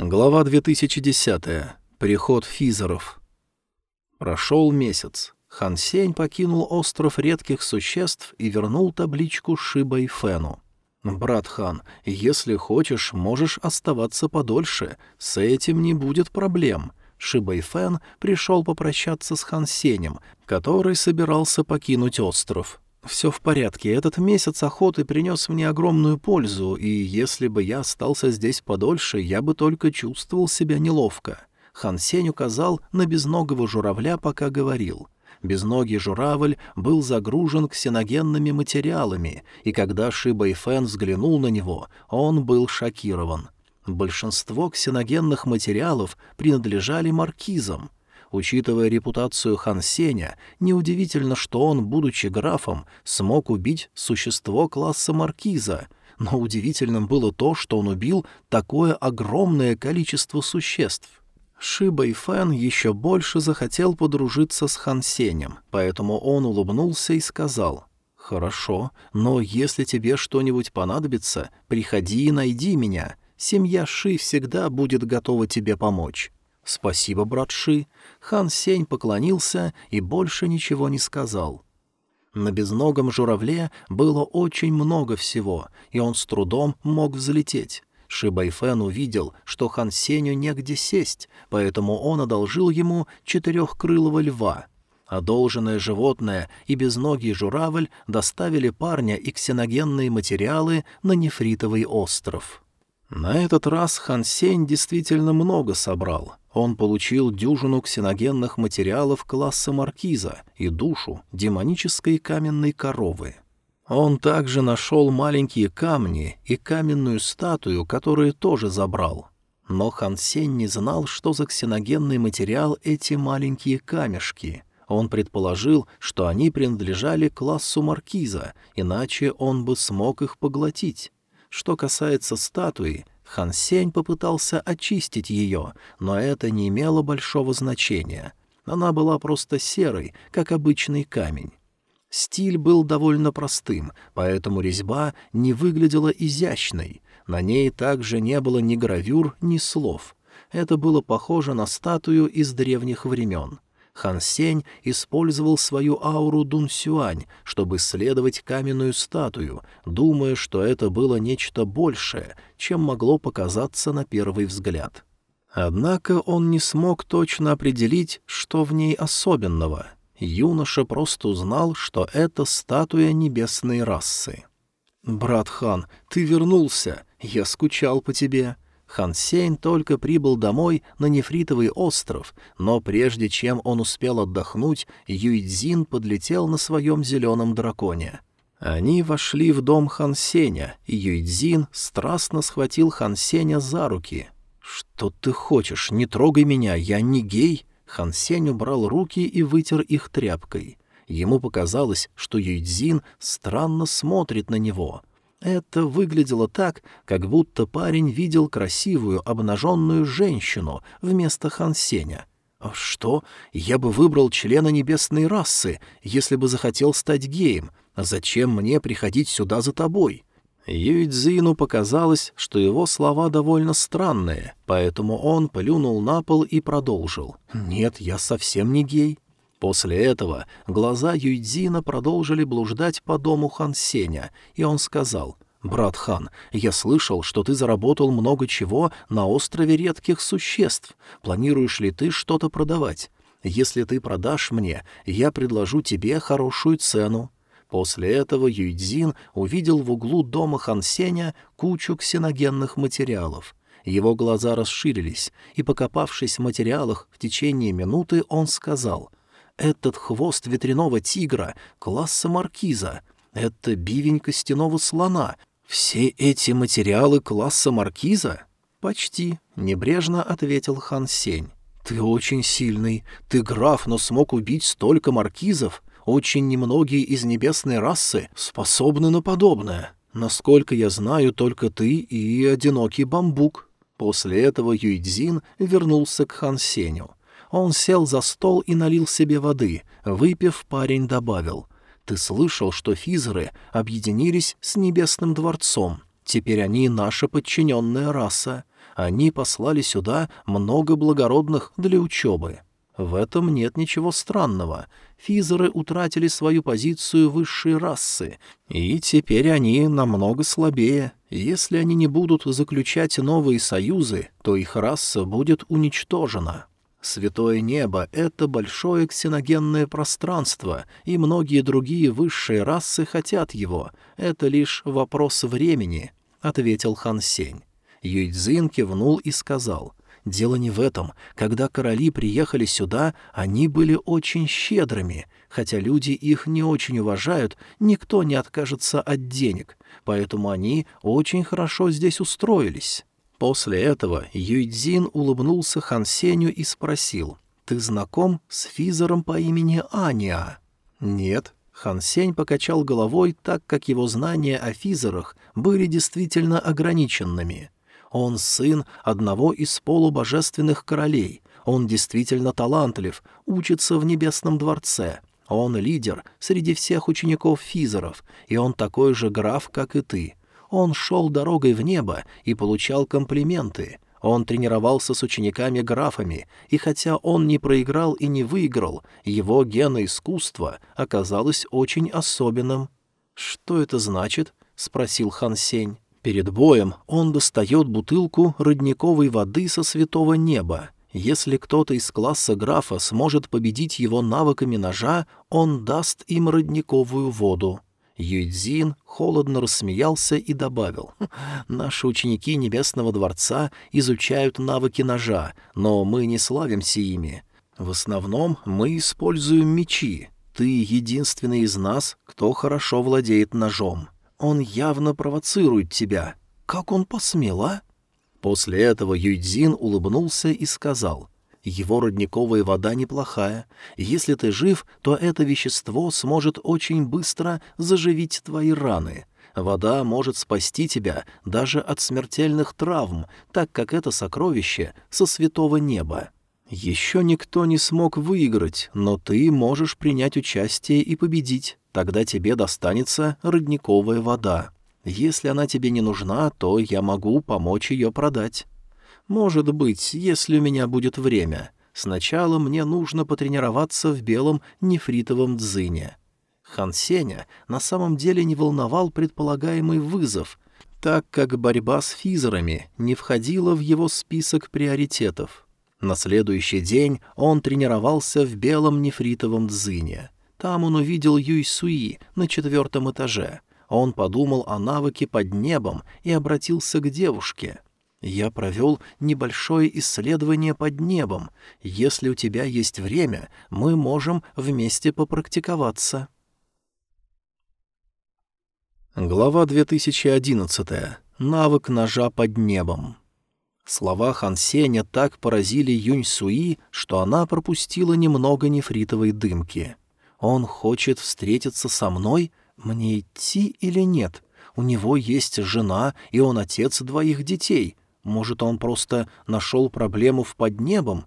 Глава 2010. Приход физеров. Прошел месяц. Хан Сень покинул остров редких существ и вернул табличку Шиба и Фену. «Брат Хан, если хочешь, можешь оставаться подольше. С этим не будет проблем». Шиба и Фэн пришел попрощаться с Хан Сенем, который собирался покинуть остров. «Все в порядке. Этот месяц охоты принес мне огромную пользу, и если бы я остался здесь подольше, я бы только чувствовал себя неловко». Хан Сень указал на безногого журавля, пока говорил. Безногий журавль был загружен ксеногенными материалами, и когда Шиба и Фэн взглянул на него, он был шокирован. Большинство ксеногенных материалов принадлежали маркизам — Учитывая репутацию Хан Сеня, неудивительно, что он, будучи графом, смог убить существо класса маркиза, но удивительным было то, что он убил такое огромное количество существ. Шиба и Фэн еще больше захотел подружиться с Хан Сенем, поэтому он улыбнулся и сказал «Хорошо, но если тебе что-нибудь понадобится, приходи и найди меня. Семья Ши всегда будет готова тебе помочь». «Спасибо, брат Ши». Хан Сень поклонился и больше ничего не сказал. На безногом журавле было очень много всего, и он с трудом мог взлететь. Ши Байфен увидел, что Хан Сеню негде сесть, поэтому он одолжил ему четырехкрылого льва. Одолженное животное и безногий журавль доставили парня и ксеногенные материалы на нефритовый остров. На этот раз Хан Сень действительно много собрал. Он получил дюжину ксеногенных материалов класса маркиза и душу демонической каменной коровы. Он также нашел маленькие камни и каменную статую, которые тоже забрал. Но Хан Сень не знал, что за ксеногенный материал эти маленькие камешки. Он предположил, что они принадлежали классу маркиза, иначе он бы смог их поглотить. Что касается статуи, Хан Сень попытался очистить ее, но это не имело большого значения. Она была просто серой, как обычный камень. Стиль был довольно простым, поэтому резьба не выглядела изящной. На ней также не было ни гравюр, ни слов. Это было похоже на статую из древних времен. Хан Сень использовал свою ауру Дун Сюань, чтобы исследовать каменную статую, думая, что это было нечто большее, чем могло показаться на первый взгляд. Однако он не смог точно определить, что в ней особенного. Юноша просто узнал, что это статуя небесной расы. «Брат Хан, ты вернулся. Я скучал по тебе», Хан Сень только прибыл домой на Нефритовый остров, но прежде чем он успел отдохнуть, Юйцзин подлетел на своем зеленом драконе. Они вошли в дом Хан Сеня, и Юйцзин страстно схватил Хан Сеня за руки. «Что ты хочешь? Не трогай меня, я не гей!» Хан Сень убрал руки и вытер их тряпкой. Ему показалось, что Юйцзин странно смотрит на него — это выглядело так, как будто парень видел красивую обнаженную женщину вместо Хансеня. «Что? Я бы выбрал члена небесной расы, если бы захотел стать геем. Зачем мне приходить сюда за тобой?» Юйцзину показалось, что его слова довольно странные, поэтому он плюнул на пол и продолжил. «Нет, я совсем не гей». После этого глаза Юйдзина продолжили блуждать по дому Хан Сеня, и он сказал, «Брат Хан, я слышал, что ты заработал много чего на острове редких существ. Планируешь ли ты что-то продавать? Если ты продашь мне, я предложу тебе хорошую цену». После этого Юйдзин увидел в углу дома Хан Сеня кучу ксеногенных материалов. Его глаза расширились, и, покопавшись в материалах в течение минуты, он сказал — этот хвост ветряного тигра класса маркиза. Это бивень костяного слона. Все эти материалы класса маркиза? Почти, небрежно ответил Хан Сень. Ты очень сильный. Ты граф, но смог убить столько маркизов. Очень немногие из небесной расы способны на подобное. Насколько я знаю, только ты и одинокий бамбук. После этого Юйдзин вернулся к Хан Сеню. Он сел за стол и налил себе воды. Выпив, парень добавил. «Ты слышал, что физеры объединились с Небесным дворцом? Теперь они наша подчиненная раса. Они послали сюда много благородных для учебы. В этом нет ничего странного. Физеры утратили свою позицию высшей расы, и теперь они намного слабее. Если они не будут заключать новые союзы, то их раса будет уничтожена. Святое небо — это большое ксеногенное пространство, и многие другие высшие расы хотят его. Это лишь вопрос времени, — ответил Хан Сень. Юйцзин кивнул и сказал, Дело не в этом. Когда короли приехали сюда, они были очень щедрыми. Хотя люди их не очень уважают, никто не откажется от денег. Поэтому они очень хорошо здесь устроились. После этого Юйдзин улыбнулся Хан Сеню и спросил, «Ты знаком с физером по имени Аня?» «Нет». Хан Сень покачал головой, так как его знания о физерах были действительно ограниченными. Он сын одного из полубожественных королей. Он действительно талантлив, учится в Небесном дворце. Он лидер среди всех учеников физеров, и он такой же граф, как и ты. Он шел дорогой в небо и получал комплименты. Он тренировался с учениками-графами, и хотя он не проиграл и не выиграл, его геноискусство оказалось очень особенным. «Что это значит?» — спросил Хан Сень. Перед боем он достает бутылку родниковой воды со святого неба. Если кто-то из класса графа сможет победить его навыками ножа, он даст им родниковую воду. Юйцзин холодно рассмеялся и добавил, «Хм, «Наши ученики Небесного Дворца изучают навыки ножа, но мы не славимся ими. В основном мы используем мечи. Ты единственный из нас, кто хорошо владеет ножом. Он явно провоцирует тебя. Как он посмел, а?» После этого Юйцзин улыбнулся и сказал, «Его родниковая вода неплохая. Если ты жив, то это вещество сможет очень быстро заживить твои раны. Вода может спасти тебя даже от смертельных травм, так как это сокровище со святого неба. Еще никто не смог выиграть, но ты можешь принять участие и победить. Тогда тебе достанется родниковая вода. Если она тебе не нужна, то я могу помочь ее продать. Может быть, если у меня будет время. Сначала мне нужно потренироваться в белом нефритовом дзыне». Хан Сеня на самом деле не волновал предполагаемый вызов, так как борьба с физерами не входила в его список приоритетов. На следующий день он тренировался в белом нефритовом дзыне. Там он увидел Юй Суи на четвертом этаже. Он подумал о навыке под небом и обратился к девушке. «Я провел небольшое исследование под небом. Если у тебя есть время, мы можем вместе попрактиковаться». Глава 2011. Навык ножа под небом. Слова Хан Сеня так поразили Юнь Суи, что она пропустила немного нефритовой дымки. Он хочет встретиться со мной? Мне идти или нет? У него есть жена, и он отец двоих детей. Может, он просто нашел проблему в поднебом?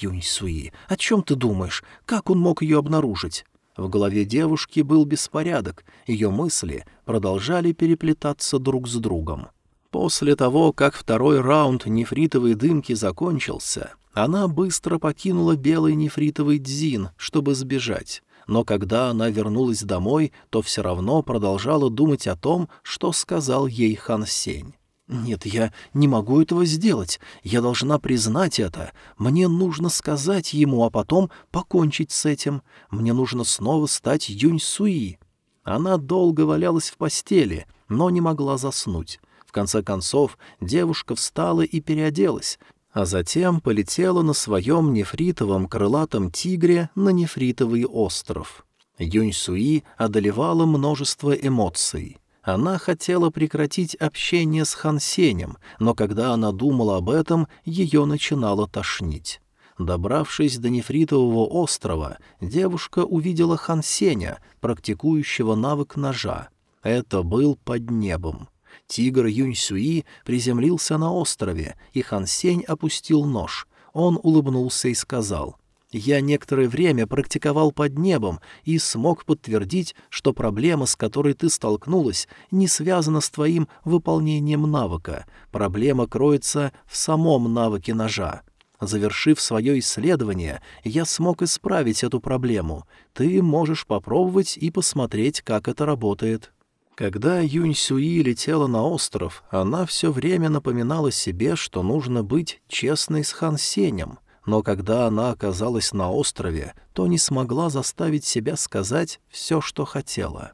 Юнь Суи, о чем ты думаешь? Как он мог ее обнаружить? В голове девушки был беспорядок, ее мысли продолжали переплетаться друг с другом. После того, как второй раунд нефритовой дымки закончился, она быстро покинула белый нефритовый дзин, чтобы сбежать но когда она вернулась домой, то все равно продолжала думать о том, что сказал ей Хан Сень. «Нет, я не могу этого сделать. Я должна признать это. Мне нужно сказать ему, а потом покончить с этим. Мне нужно снова стать Юнь Суи». Она долго валялась в постели, но не могла заснуть. В конце концов, девушка встала и переоделась, а затем полетела на своем нефритовом крылатом тигре на нефритовый остров. Юнь Суи одолевала множество эмоций. Она хотела прекратить общение с Хан Сенем, но когда она думала об этом, ее начинало тошнить. Добравшись до нефритового острова, девушка увидела Хан Сеня, практикующего навык ножа. Это был под небом. Тигр Юнь-Сюи приземлился на острове, и Хан Сень опустил нож. Он улыбнулся и сказал, Я некоторое время практиковал под небом и смог подтвердить, что проблема, с которой ты столкнулась, не связана с твоим выполнением навыка. Проблема кроется в самом навыке ножа. Завершив свое исследование, я смог исправить эту проблему. Ты можешь попробовать и посмотреть, как это работает. Когда Юнь Сюи летела на остров, она все время напоминала себе, что нужно быть честной с Хан Сенем — но когда она оказалась на острове, то не смогла заставить себя сказать все, что хотела.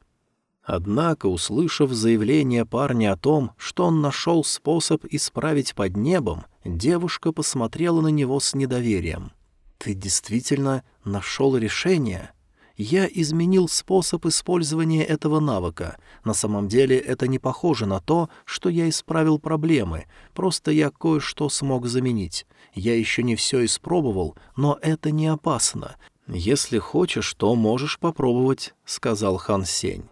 Однако, услышав заявление парня о том, что он нашел способ исправить под небом, девушка посмотрела на него с недоверием. «Ты действительно нашел решение?» Я изменил способ использования этого навыка. На самом деле это не похоже на то, что я исправил проблемы, просто я кое-что смог заменить. Я еще не все испробовал, но это не опасно. Если хочешь, то можешь попробовать», — сказал Хан Сень.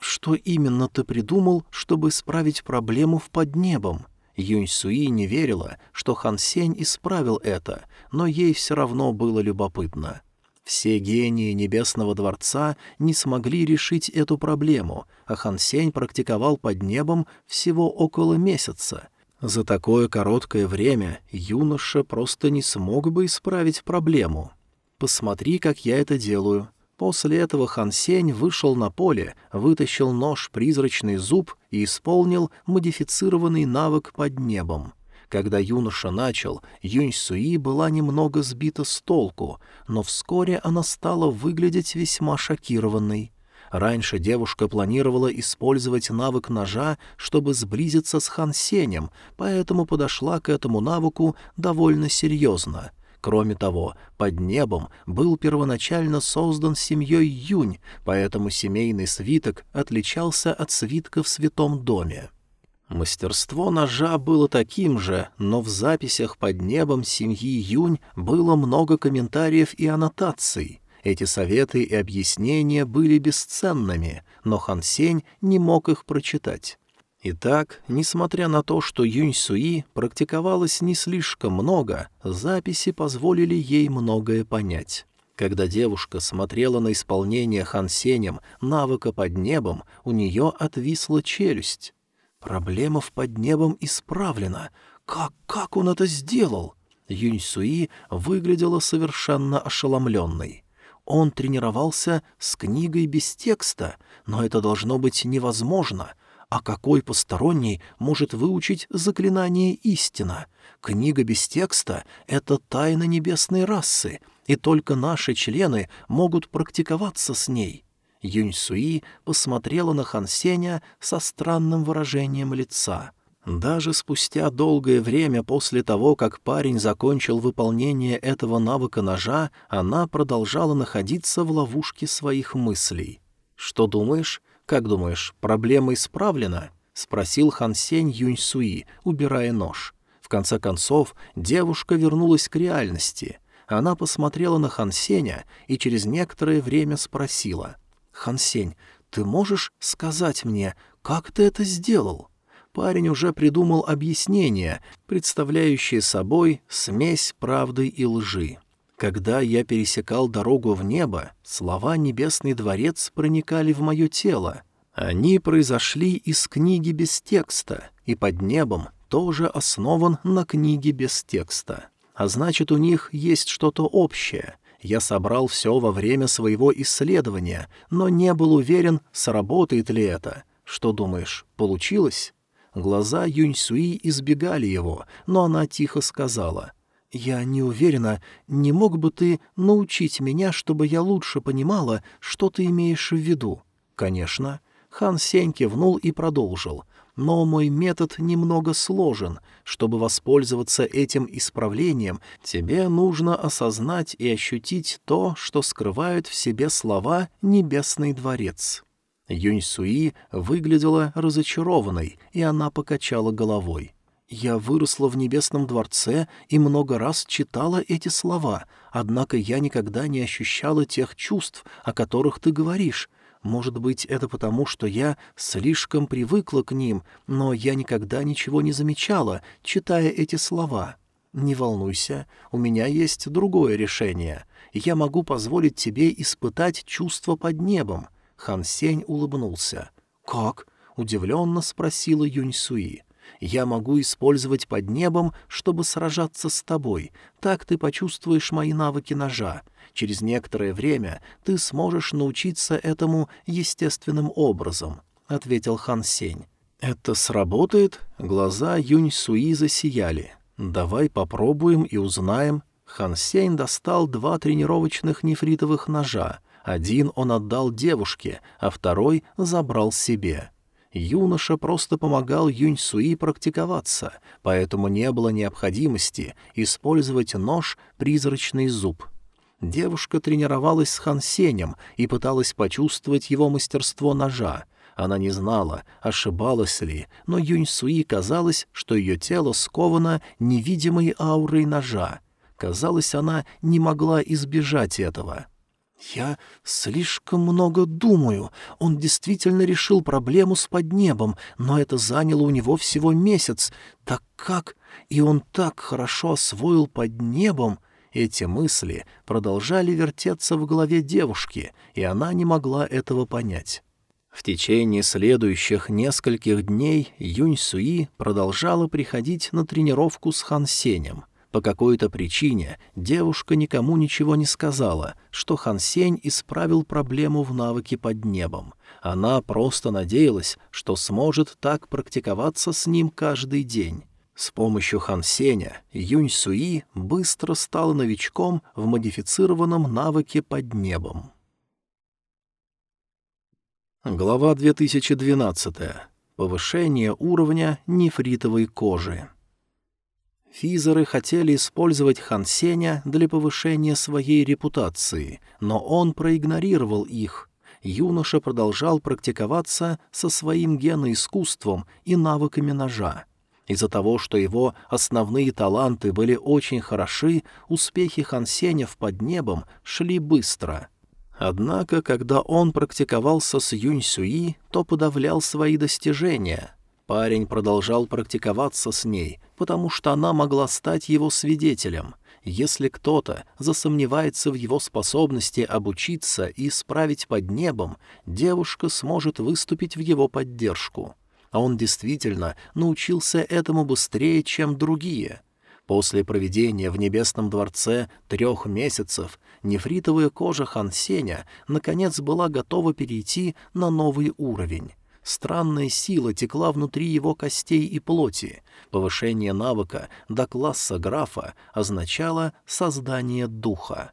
«Что именно ты придумал, чтобы исправить проблему в поднебом?» Юнь Суи не верила, что Хан Сень исправил это, но ей все равно было любопытно. Все гении Небесного Дворца не смогли решить эту проблему, а Хан Сень практиковал под небом всего около месяца. За такое короткое время юноша просто не смог бы исправить проблему. «Посмотри, как я это делаю». После этого Хан Сень вышел на поле, вытащил нож «Призрачный зуб» и исполнил модифицированный навык под небом. Когда юноша начал, Юнь Суи была немного сбита с толку, но вскоре она стала выглядеть весьма шокированной. Раньше девушка планировала использовать навык ножа, чтобы сблизиться с Хан Сенем, поэтому подошла к этому навыку довольно серьезно. Кроме того, под небом был первоначально создан семьей Юнь, поэтому семейный свиток отличался от свитка в Святом Доме. Мастерство ножа было таким же, но в записях под небом семьи Юнь было много комментариев и аннотаций. Эти советы и объяснения были бесценными, но Хан Сень не мог их прочитать. Итак, несмотря на то, что Юнь Суи практиковалось не слишком много, записи позволили ей многое понять. Когда девушка смотрела на исполнение Хан Сенем навыка под небом, у нее отвисла челюсть. Проблема в под небом исправлена. Как, как он это сделал? Юнь Суи выглядела совершенно ошеломленной. Он тренировался с книгой без текста, но это должно быть невозможно. А какой посторонний может выучить заклинание истина? Книга без текста — это тайна небесной расы, и только наши члены могут практиковаться с ней. Юнь Суи посмотрела на Хан Сеня со странным выражением лица. Даже спустя долгое время после того, как парень закончил выполнение этого навыка ножа, она продолжала находиться в ловушке своих мыслей. «Что думаешь? Как думаешь, проблема исправлена?» — спросил Хан Сень Юнь Суи, убирая нож. В конце концов, девушка вернулась к реальности. Она посмотрела на Хан Сеня и через некоторое время спросила — «Хансень, ты можешь сказать мне, как ты это сделал?» Парень уже придумал объяснение, представляющее собой смесь правды и лжи. Когда я пересекал дорогу в небо, слова «Небесный дворец» проникали в мое тело. Они произошли из книги без текста, и под небом тоже основан на книге без текста. А значит, у них есть что-то общее — я собрал все во время своего исследования, но не был уверен, сработает ли это. Что думаешь, получилось?» Глаза Юньсуи избегали его, но она тихо сказала. «Я не уверена, не мог бы ты научить меня, чтобы я лучше понимала, что ты имеешь в виду?» «Конечно». Хан Сень кивнул и продолжил но мой метод немного сложен. Чтобы воспользоваться этим исправлением, тебе нужно осознать и ощутить то, что скрывают в себе слова «Небесный дворец». Юнь Суи выглядела разочарованной, и она покачала головой. «Я выросла в Небесном дворце и много раз читала эти слова, однако я никогда не ощущала тех чувств, о которых ты говоришь. Может быть, это потому, что я слишком привыкла к ним, но я никогда ничего не замечала, читая эти слова. «Не волнуйся, у меня есть другое решение. Я могу позволить тебе испытать чувство под небом». Хан Сень улыбнулся. «Как?» — удивленно спросила Юнь Суи. «Я могу использовать под небом, чтобы сражаться с тобой. Так ты почувствуешь мои навыки ножа. Через некоторое время ты сможешь научиться этому естественным образом», — ответил Хан Сень. «Это сработает?» Глаза Юнь Суи засияли. «Давай попробуем и узнаем». Хан Сень достал два тренировочных нефритовых ножа. Один он отдал девушке, а второй забрал себе. Юноша просто помогал Юнь Суи практиковаться, поэтому не было необходимости использовать нож «Призрачный зуб». Девушка тренировалась с Хан Сенем и пыталась почувствовать его мастерство ножа — она не знала, ошибалась ли, но Юнь Суи казалось, что ее тело сковано невидимой аурой ножа. Казалось, она не могла избежать этого. «Я слишком много думаю. Он действительно решил проблему с поднебом, но это заняло у него всего месяц. Так как? И он так хорошо освоил под небом...» Эти мысли продолжали вертеться в голове девушки, и она не могла этого понять. В течение следующих нескольких дней Юнь Суи продолжала приходить на тренировку с Хан Сенем. По какой-то причине девушка никому ничего не сказала, что Хан Сень исправил проблему в навыке под небом. Она просто надеялась, что сможет так практиковаться с ним каждый день. С помощью Хан Сеня Юнь Суи быстро стала новичком в модифицированном навыке под небом. Глава 2012. Повышение уровня нефритовой кожи. Физеры хотели использовать Хан Сеня для повышения своей репутации, но он проигнорировал их. Юноша продолжал практиковаться со своим геноискусством и навыками ножа. Из-за того, что его основные таланты были очень хороши, успехи Хан Сеня в поднебом шли быстро — Однако, когда он практиковался с Юнь Сюи, то подавлял свои достижения. Парень продолжал практиковаться с ней, потому что она могла стать его свидетелем. Если кто-то засомневается в его способности обучиться и исправить под небом, девушка сможет выступить в его поддержку. А он действительно научился этому быстрее, чем другие — После проведения в Небесном дворце трех месяцев нефритовая кожа Хансеня наконец была готова перейти на новый уровень. Странная сила текла внутри его костей и плоти. Повышение навыка до класса графа означало создание духа.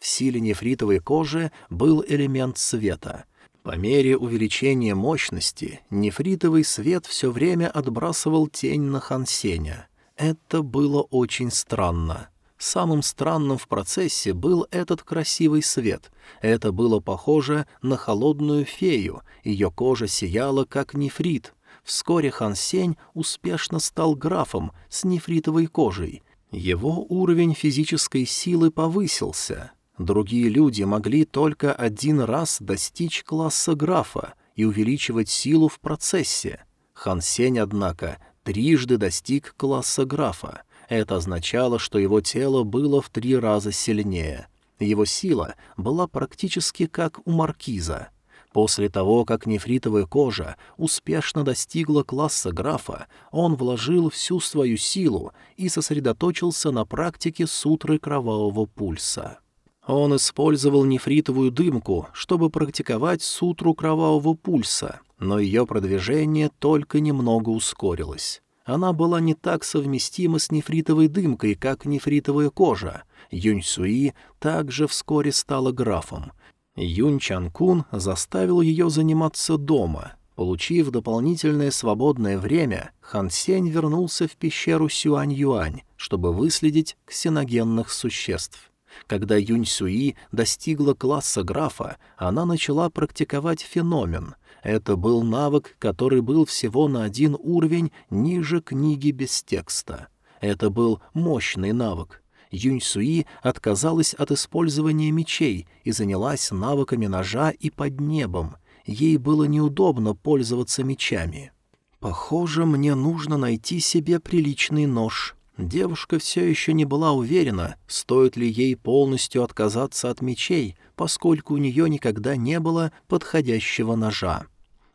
В силе нефритовой кожи был элемент света. По мере увеличения мощности нефритовый свет все время отбрасывал тень на Хансеня — это было очень странно. Самым странным в процессе был этот красивый свет. Это было похоже на холодную фею, ее кожа сияла, как нефрит. Вскоре Хан Сень успешно стал графом с нефритовой кожей. Его уровень физической силы повысился. Другие люди могли только один раз достичь класса графа и увеличивать силу в процессе. Хан Сень, однако, трижды достиг класса графа. Это означало, что его тело было в три раза сильнее. Его сила была практически как у маркиза. После того, как нефритовая кожа успешно достигла класса графа, он вложил всю свою силу и сосредоточился на практике сутры кровавого пульса. Он использовал нефритовую дымку, чтобы практиковать сутру кровавого пульса, но ее продвижение только немного ускорилось. Она была не так совместима с нефритовой дымкой, как нефритовая кожа. Юнь Суи также вскоре стала графом. Юнь Чанкун заставил ее заниматься дома. Получив дополнительное свободное время, Хан Сень вернулся в пещеру Сюань-Юань, чтобы выследить ксеногенных существ. Когда Юнь Сюи достигла класса графа, она начала практиковать феномен. Это был навык, который был всего на один уровень ниже книги без текста. Это был мощный навык. Юнь Суи отказалась от использования мечей и занялась навыками ножа и под небом. Ей было неудобно пользоваться мечами. «Похоже, мне нужно найти себе приличный нож», Девушка все еще не была уверена, стоит ли ей полностью отказаться от мечей, поскольку у нее никогда не было подходящего ножа.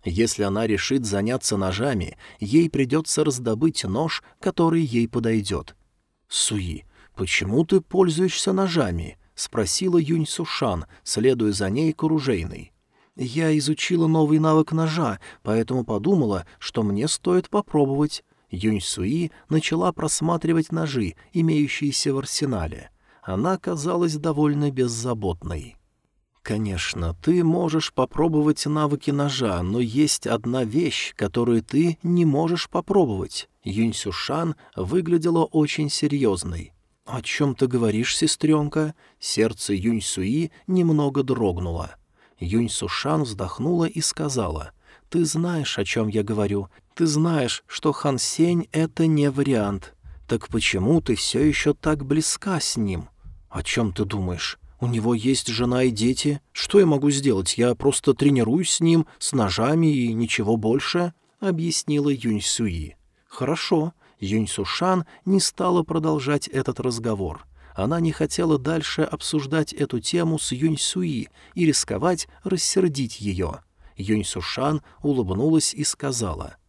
Если она решит заняться ножами, ей придется раздобыть нож, который ей подойдет. «Суи, почему ты пользуешься ножами?» — спросила Юнь Сушан, следуя за ней к оружейной. «Я изучила новый навык ножа, поэтому подумала, что мне стоит попробовать». Юнь Суи начала просматривать ножи, имеющиеся в арсенале. Она казалась довольно беззаботной. «Конечно, ты можешь попробовать навыки ножа, но есть одна вещь, которую ты не можешь попробовать». Юнь Сюшан выглядела очень серьезной. «О чем ты говоришь, сестренка?» Сердце Юнь Суи немного дрогнуло. Юнь Сушан вздохнула и сказала, «Ты знаешь, о чем я говорю. Ты знаешь, что Хан Сень — это не вариант. Так почему ты все еще так близка с ним? О чем ты думаешь? У него есть жена и дети. Что я могу сделать? Я просто тренируюсь с ним, с ножами и ничего больше», — объяснила Юнь Суи. «Хорошо». Юнь Сушан не стала продолжать этот разговор. Она не хотела дальше обсуждать эту тему с Юнь Суи и рисковать рассердить ее. Юнь Сушан улыбнулась и сказала —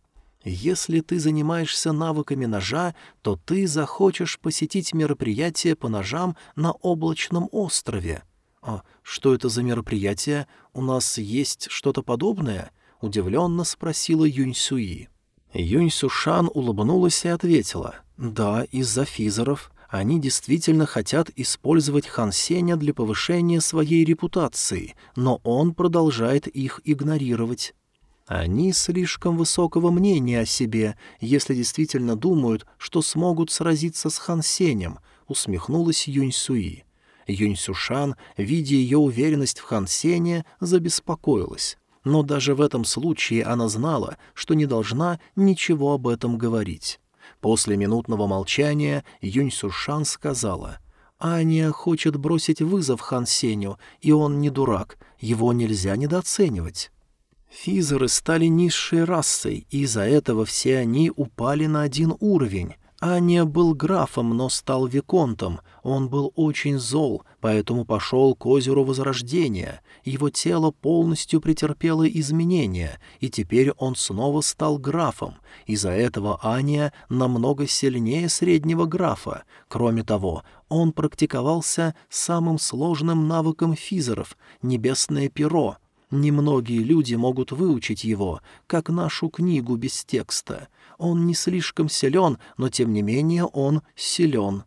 если ты занимаешься навыками ножа, то ты захочешь посетить мероприятие по ножам на облачном острове. А что это за мероприятие? У нас есть что-то подобное? удивленно спросила Юнь Сюи. Юнь Сушан улыбнулась и ответила: "Да, из-за физеров. Они действительно хотят использовать Хан Сеня для повышения своей репутации, но он продолжает их игнорировать. Они слишком высокого мнения о себе, если действительно думают, что смогут сразиться с Хан Сенем, усмехнулась Юнь Суи. Юнь Сюшан, видя ее уверенность в Хан Сене, забеспокоилась. Но даже в этом случае она знала, что не должна ничего об этом говорить. После минутного молчания Юнь Сюшан сказала — Аня хочет бросить вызов Хан Сеню, и он не дурак, его нельзя недооценивать. Физеры стали низшей расой, и из-за этого все они упали на один уровень. Аня был графом, но стал виконтом. Он был очень зол, поэтому пошел к озеру Возрождения. Его тело полностью претерпело изменения, и теперь он снова стал графом. Из-за этого Аня намного сильнее среднего графа. Кроме того, он практиковался самым сложным навыком физеров — небесное перо — Немногие люди могут выучить его, как нашу книгу без текста. Он не слишком силен, но тем не менее он силен.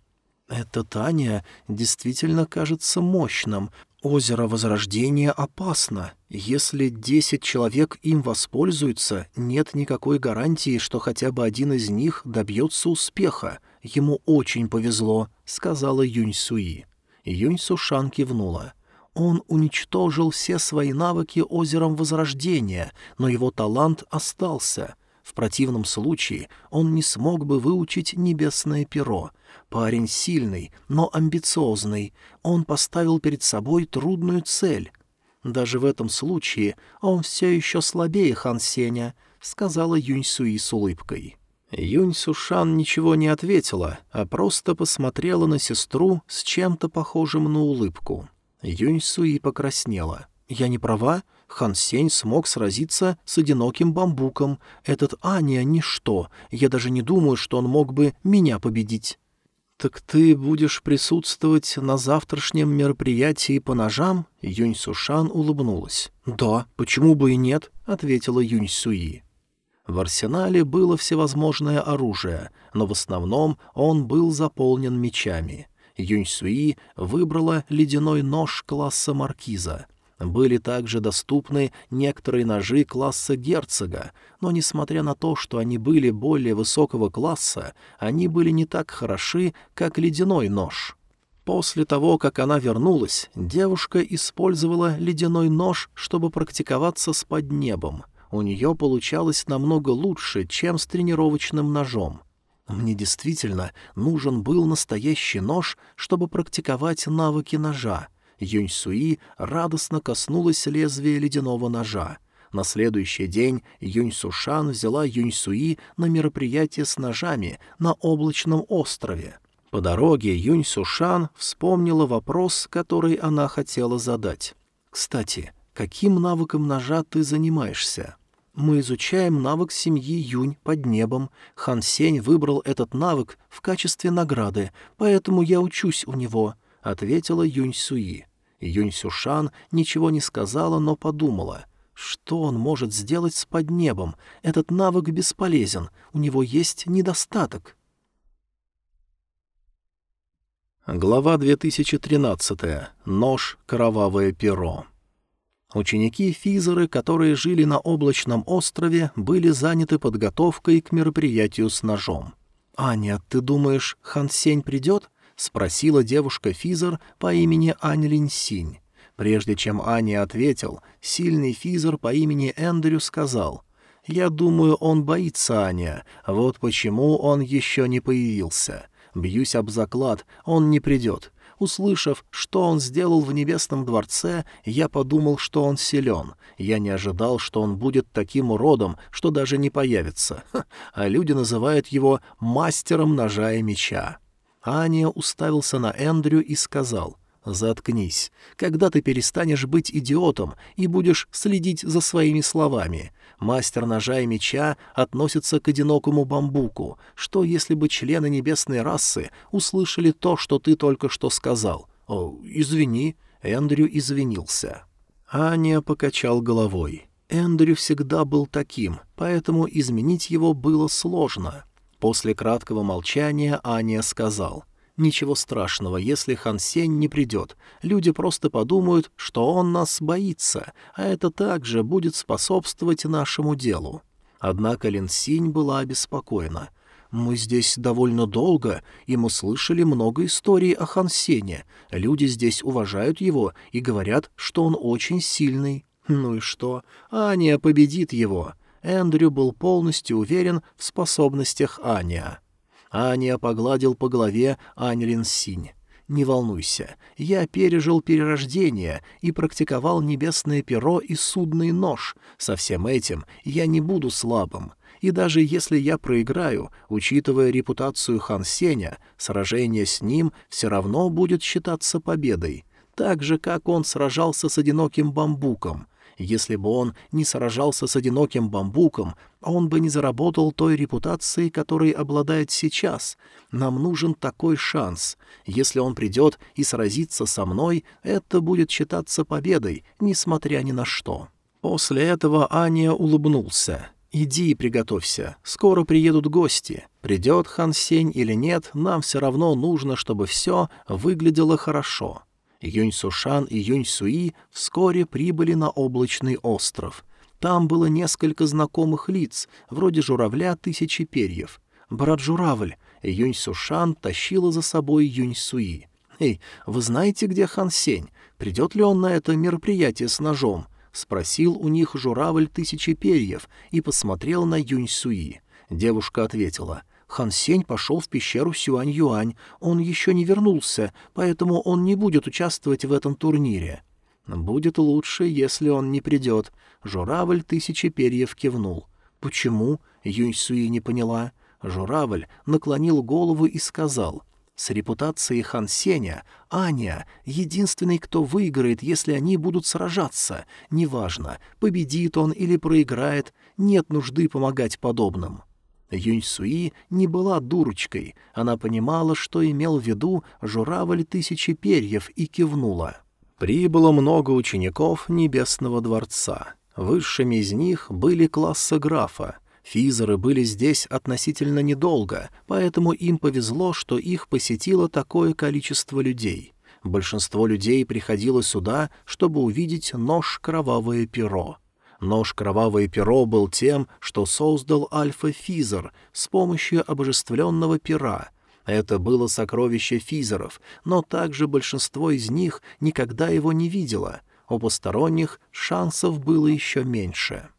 Это Таня действительно кажется мощным. Озеро Возрождения опасно. Если десять человек им воспользуются, нет никакой гарантии, что хотя бы один из них добьется успеха. Ему очень повезло, — сказала Юнь Суи. Юнь Сушан кивнула. Он уничтожил все свои навыки озером Возрождения, но его талант остался. В противном случае он не смог бы выучить небесное перо. Парень сильный, но амбициозный. Он поставил перед собой трудную цель. Даже в этом случае он все еще слабее Хан Сеня, сказала Юнь Суи с улыбкой. Юнь Сушан ничего не ответила, а просто посмотрела на сестру с чем-то похожим на улыбку. Юнь Суи покраснела. «Я не права? Хан Сень смог сразиться с одиноким бамбуком. Этот Аня — ничто. Я даже не думаю, что он мог бы меня победить». «Так ты будешь присутствовать на завтрашнем мероприятии по ножам?» Юнь Сушан улыбнулась. «Да, почему бы и нет?» — ответила Юнь Суи. В арсенале было всевозможное оружие, но в основном он был заполнен мечами. Юньсуи выбрала ледяной нож класса маркиза. Были также доступны некоторые ножи класса герцога, но, несмотря на то, что они были более высокого класса, они были не так хороши, как ледяной нож. После того, как она вернулась, девушка использовала ледяной нож, чтобы практиковаться с поднебом. У нее получалось намного лучше, чем с тренировочным ножом. Мне действительно нужен был настоящий нож, чтобы практиковать навыки ножа. Юнь Суи радостно коснулась лезвия ледяного ножа. На следующий день Юнь Сушан взяла Юнь Суи на мероприятие с ножами на облачном острове. По дороге Юнь Сушан вспомнила вопрос, который она хотела задать. «Кстати, каким навыком ножа ты занимаешься?» «Мы изучаем навык семьи Юнь под небом. Хан Сень выбрал этот навык в качестве награды, поэтому я учусь у него», — ответила Юнь Суи. Юнь Сюшан ничего не сказала, но подумала. Что он может сделать с поднебом? Этот навык бесполезен, у него есть недостаток. Глава 2013. Нож, кровавое перо. Ученики-физеры, которые жили на облачном острове, были заняты подготовкой к мероприятию с ножом. «Аня, ты думаешь, Хан Сень придет?» — спросила девушка-физер по имени Ань Линсинь. Прежде чем Аня ответил, сильный физер по имени Эндрю сказал, «Я думаю, он боится Аня, вот почему он еще не появился». Бьюсь об заклад, он не придет. Услышав, что он сделал в Небесном дворце, я подумал, что он силен. Я не ожидал, что он будет таким уродом, что даже не появится. Ха, а люди называют его «мастером ножа и меча». Аня уставился на Эндрю и сказал — «Заткнись. Когда ты перестанешь быть идиотом и будешь следить за своими словами? Мастер ножа и меча относится к одинокому бамбуку. Что, если бы члены небесной расы услышали то, что ты только что сказал? О, извини». Эндрю извинился. Аня покачал головой. Эндрю всегда был таким, поэтому изменить его было сложно. После краткого молчания Аня сказал — Ничего страшного, если Хан Сень не придет. Люди просто подумают, что он нас боится, а это также будет способствовать нашему делу. Однако Лин Синь была обеспокоена. «Мы здесь довольно долго, и мы слышали много историй о Хан Сене. Люди здесь уважают его и говорят, что он очень сильный. Ну и что? Аня победит его». Эндрю был полностью уверен в способностях Аня. Аня погладил по голове Анилин Синь. «Не волнуйся, я пережил перерождение и практиковал небесное перо и судный нож. Со всем этим я не буду слабым. И даже если я проиграю, учитывая репутацию Хан Сеня, сражение с ним все равно будет считаться победой. Так же, как он сражался с одиноким бамбуком. Если бы он не сражался с одиноким бамбуком, он бы не заработал той репутации, которой обладает сейчас. Нам нужен такой шанс. Если он придет и сразится со мной, это будет считаться победой, несмотря ни на что». После этого Аня улыбнулся. «Иди и приготовься. Скоро приедут гости. Придет Хан Сень или нет, нам все равно нужно, чтобы все выглядело хорошо. Юнь Сушан и Юнь Суи вскоре прибыли на облачный остров. Там было несколько знакомых лиц, вроде журавля тысячи перьев. Брат Журавль, Юнь Сушан тащила за собой Юнь Суи. «Эй, вы знаете, где Хан Сень? Придет ли он на это мероприятие с ножом?» — спросил у них журавль тысячи перьев и посмотрел на Юнь Суи. Девушка ответила — Хан Сень пошел в пещеру Сюань-Юань. Он еще не вернулся, поэтому он не будет участвовать в этом турнире. Будет лучше, если он не придет. Журавль тысячи перьев кивнул. Почему? Юнь Суи не поняла. Журавль наклонил голову и сказал. С репутацией Хан Сеня Аня — единственный, кто выиграет, если они будут сражаться. Неважно, победит он или проиграет, нет нужды помогать подобным. Юнь Суи не была дурочкой, она понимала, что имел в виду журавль тысячи перьев, и кивнула. Прибыло много учеников Небесного дворца. Высшими из них были класса графа. Физеры были здесь относительно недолго, поэтому им повезло, что их посетило такое количество людей. Большинство людей приходило сюда, чтобы увидеть нож кровавое перо. Нож кровавое перо был тем, что создал Альфа-Физер с помощью обожествленного пера. Это было сокровище физеров, но также большинство из них никогда его не видело. У посторонних шансов было еще меньше.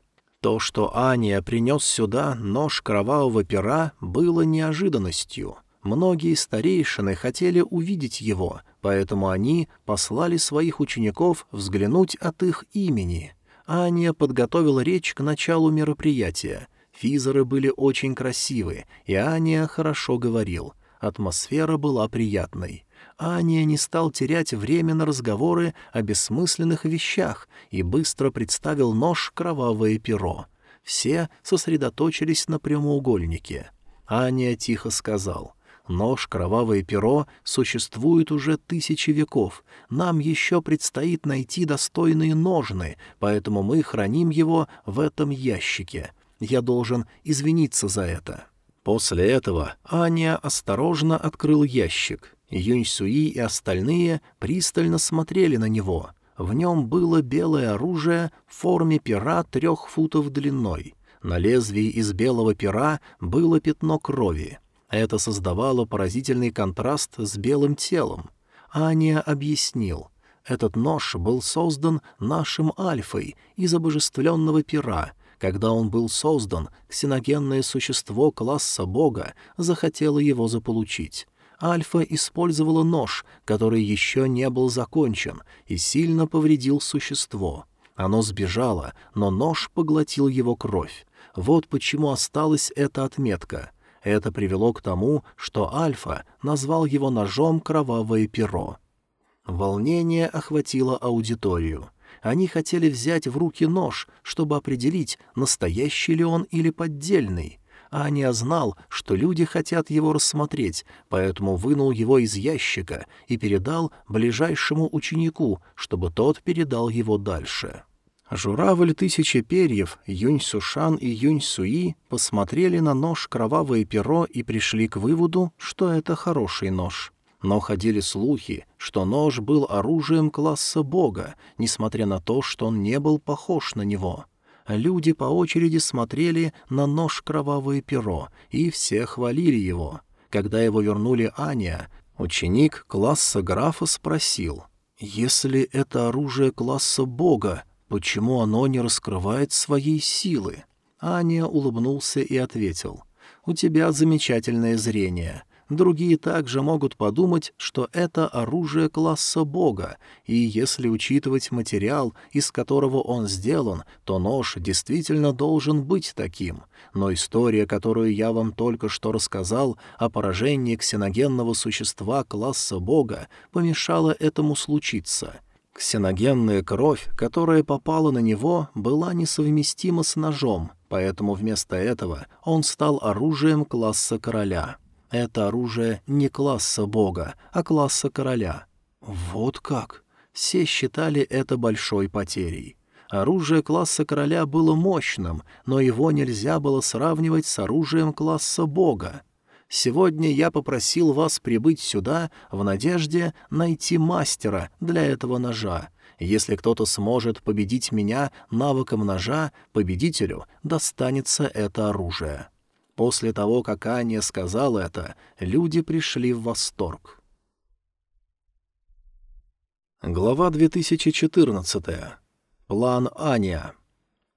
То, что Ания принес сюда нож кровавого пера, было неожиданностью. Многие старейшины хотели увидеть его, поэтому они послали своих учеников взглянуть от их имени — Аня подготовила речь к началу мероприятия. Физеры были очень красивы, и Аня хорошо говорил. Атмосфера была приятной. Аня не стал терять время на разговоры о бессмысленных вещах и быстро представил нож кровавое перо. Все сосредоточились на прямоугольнике. Аня тихо сказал — Нож, кровавое перо существует уже тысячи веков. Нам еще предстоит найти достойные ножны, поэтому мы храним его в этом ящике. Я должен извиниться за это». После этого Аня осторожно открыл ящик. Юнь Суи и остальные пристально смотрели на него. В нем было белое оружие в форме пера трех футов длиной. На лезвии из белого пера было пятно крови. Это создавало поразительный контраст с белым телом. Аня объяснил. Этот нож был создан нашим Альфой из обожествленного пера. Когда он был создан, ксеногенное существо класса бога захотело его заполучить. Альфа использовала нож, который еще не был закончен, и сильно повредил существо. Оно сбежало, но нож поглотил его кровь. Вот почему осталась эта отметка — это привело к тому, что Альфа назвал его ножом «Кровавое перо». Волнение охватило аудиторию. Они хотели взять в руки нож, чтобы определить, настоящий ли он или поддельный. Аня знал, что люди хотят его рассмотреть, поэтому вынул его из ящика и передал ближайшему ученику, чтобы тот передал его дальше. Журавль тысячи перьев, Юнь Сушан и Юнь Суи посмотрели на нож кровавое перо и пришли к выводу, что это хороший нож. Но ходили слухи, что нож был оружием класса бога, несмотря на то, что он не был похож на него. Люди по очереди смотрели на нож кровавое перо, и все хвалили его. Когда его вернули Аня, ученик класса графа спросил, «Если это оружие класса бога, Почему оно не раскрывает своей силы? Аня улыбнулся и ответил. «У тебя замечательное зрение. Другие также могут подумать, что это оружие класса бога, и если учитывать материал, из которого он сделан, то нож действительно должен быть таким. Но история, которую я вам только что рассказал о поражении ксеногенного существа класса бога, помешала этому случиться». Ксеногенная кровь, которая попала на него, была несовместима с ножом, поэтому вместо этого он стал оружием класса короля. Это оружие не класса бога, а класса короля. Вот как! Все считали это большой потерей. Оружие класса короля было мощным, но его нельзя было сравнивать с оружием класса бога. Сегодня я попросил вас прибыть сюда в надежде найти мастера для этого ножа. Если кто-то сможет победить меня навыком ножа, победителю достанется это оружие». После того, как Аня сказал это, люди пришли в восторг. Глава 2014. План Аня.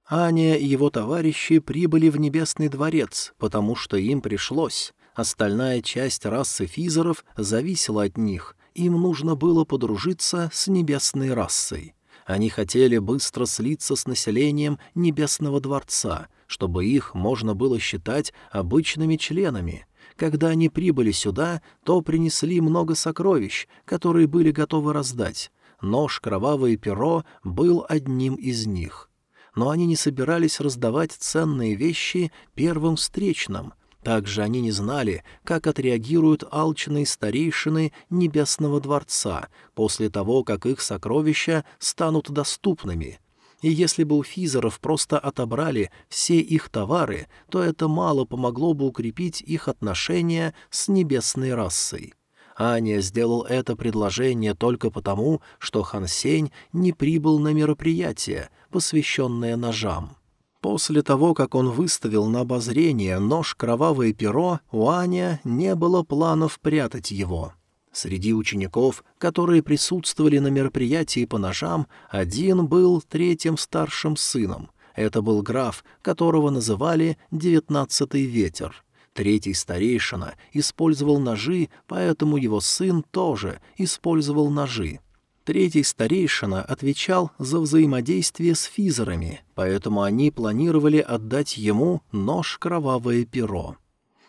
Аня и его товарищи прибыли в Небесный дворец, потому что им пришлось. Остальная часть расы физеров зависела от них, им нужно было подружиться с небесной расой. Они хотели быстро слиться с населением Небесного дворца, чтобы их можно было считать обычными членами. Когда они прибыли сюда, то принесли много сокровищ, которые были готовы раздать. Нож, кровавое перо был одним из них. Но они не собирались раздавать ценные вещи первым встречным — также они не знали, как отреагируют алчные старейшины Небесного Дворца после того, как их сокровища станут доступными. И если бы у физеров просто отобрали все их товары, то это мало помогло бы укрепить их отношения с небесной расой. Аня сделал это предложение только потому, что Хан Сень не прибыл на мероприятие, посвященное ножам. После того, как он выставил на обозрение нож кровавое перо, у Аня не было планов прятать его. Среди учеников, которые присутствовали на мероприятии по ножам, один был третьим старшим сыном. Это был граф, которого называли «девятнадцатый ветер». Третий старейшина использовал ножи, поэтому его сын тоже использовал ножи. Третий старейшина отвечал за взаимодействие с физерами, поэтому они планировали отдать ему нож кровавое перо.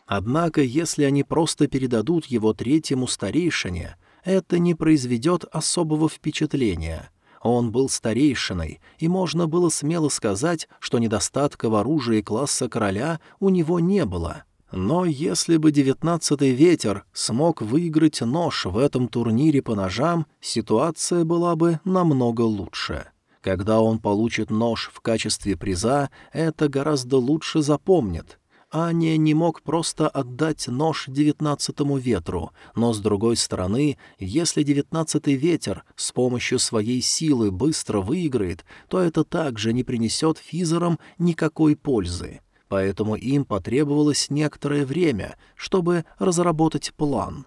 Однако, если они просто передадут его третьему старейшине, это не произведет особого впечатления. Он был старейшиной, и можно было смело сказать, что недостатка в оружии класса короля у него не было — но если бы девятнадцатый ветер смог выиграть нож в этом турнире по ножам, ситуация была бы намного лучше. Когда он получит нож в качестве приза, это гораздо лучше запомнит. Аня не мог просто отдать нож девятнадцатому ветру, но, с другой стороны, если девятнадцатый ветер с помощью своей силы быстро выиграет, то это также не принесет физерам никакой пользы поэтому им потребовалось некоторое время, чтобы разработать план.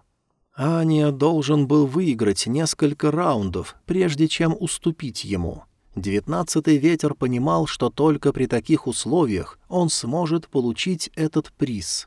Аня должен был выиграть несколько раундов, прежде чем уступить ему. Девятнадцатый ветер понимал, что только при таких условиях он сможет получить этот приз.